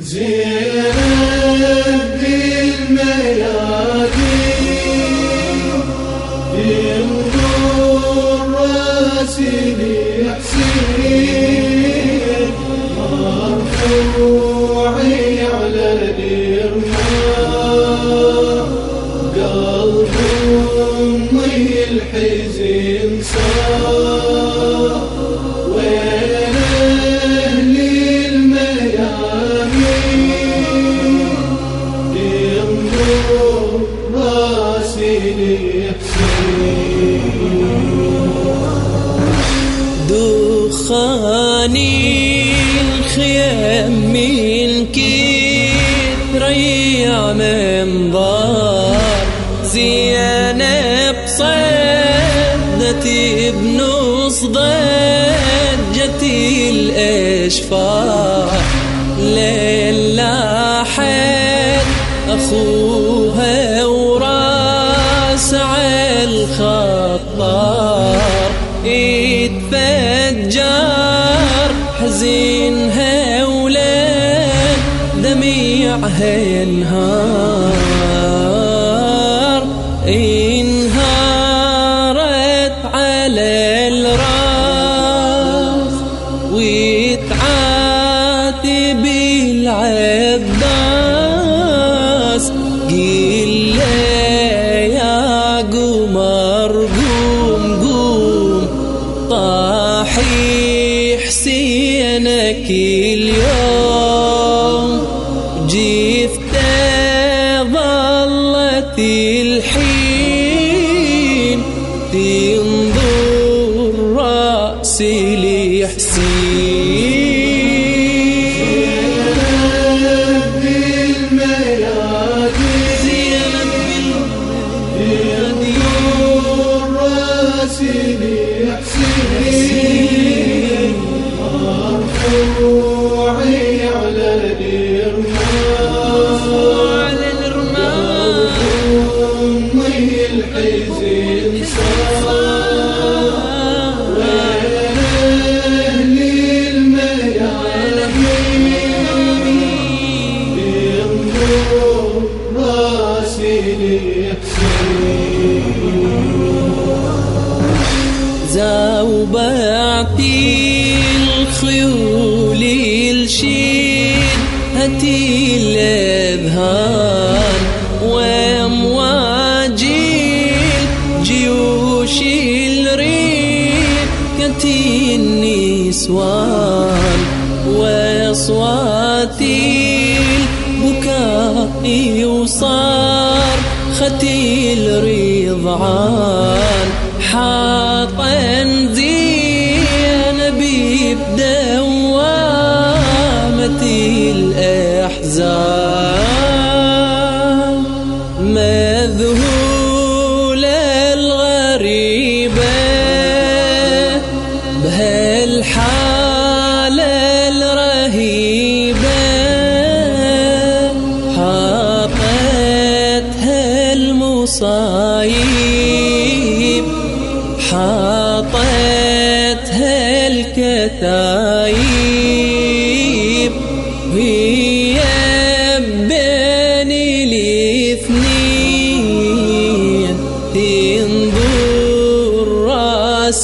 زينب بالميادين ينظر راسي دخاني الخيام من كثر منظر زينب صدت بنص ضجة الأشفار ليلا حد أخوها الخطار يتفجر حزين هولاد دميعها ينهار. انهارت قوم قوم. طاحي حسينك اليوم. جفته ظلت الحين. تنظر راسي لحسين الخيول الشين هتي الأذهان وأمواج جيوش الريح كتي النسوان وأصواتي البكاء وصار ختي الرضعان حاطن الأحزان.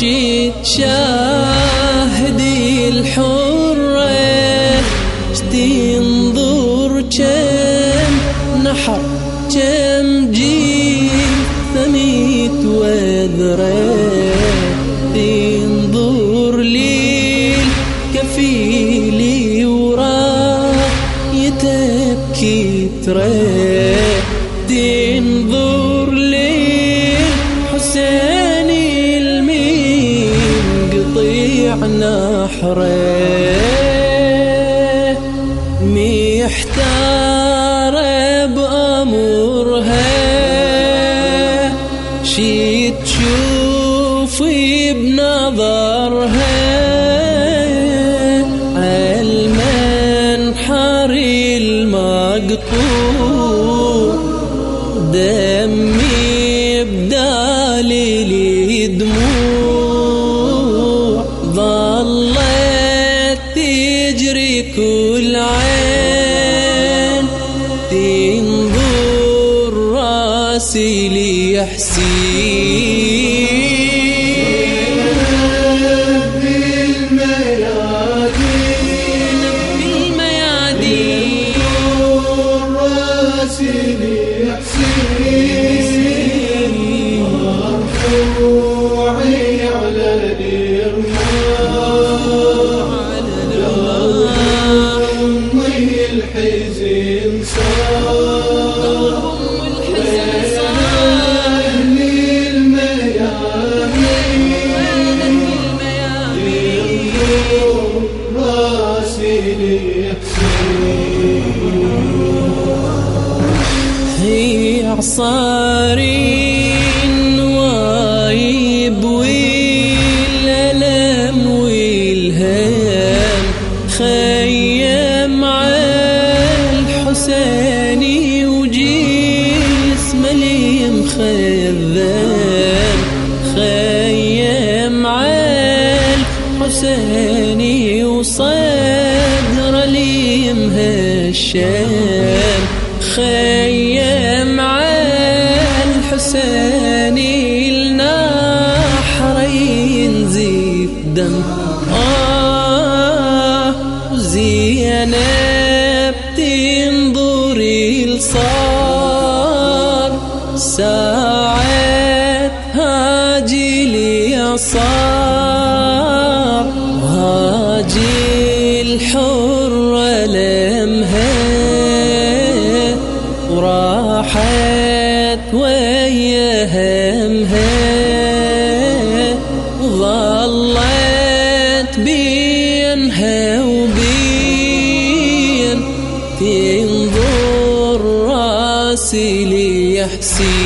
شيت شاهدي الحرة تنظر كم نحر كم جيل ثميت وذرة. تنظر ليل كفي راسيلي وراه يتبكي تريد نحره محتار بأمرها شي تشوفي بنظرها المنحر المقطوع. دمي بدالي دموع. راسي ليحسين. بالميادين بالميادين راسي حسين مرفوعي على هي عصاري وايب والألم والهام خيم على الحسيني لي مهشام خيم الحسيني النحر ينزف دم. آه وزينب تنظري لصار ساعة هاجي لي صار ويا همها وظلت بينها وبين. تنظر راسي ليحسين.